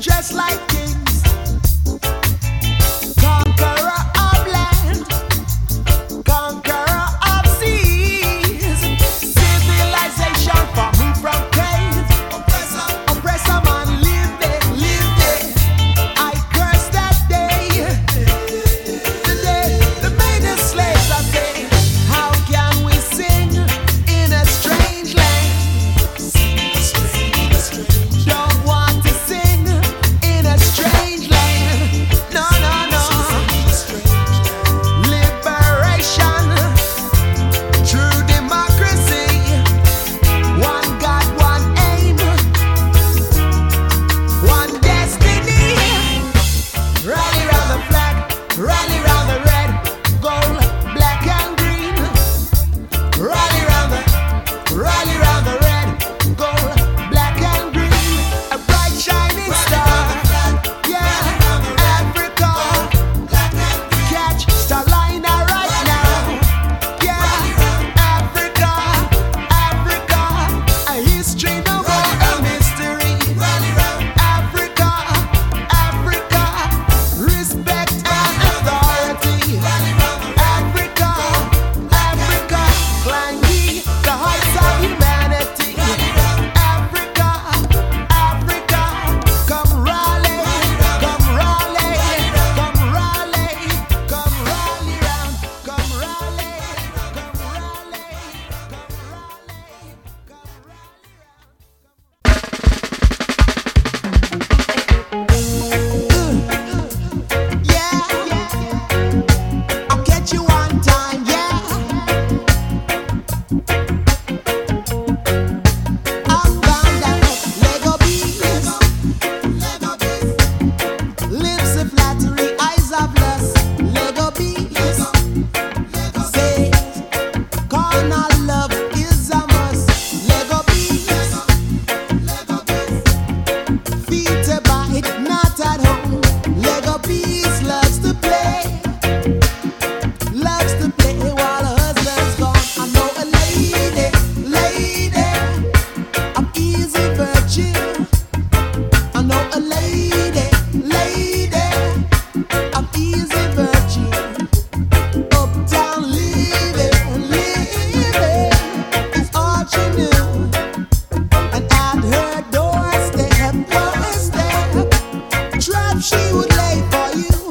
just like kings. Lego bees.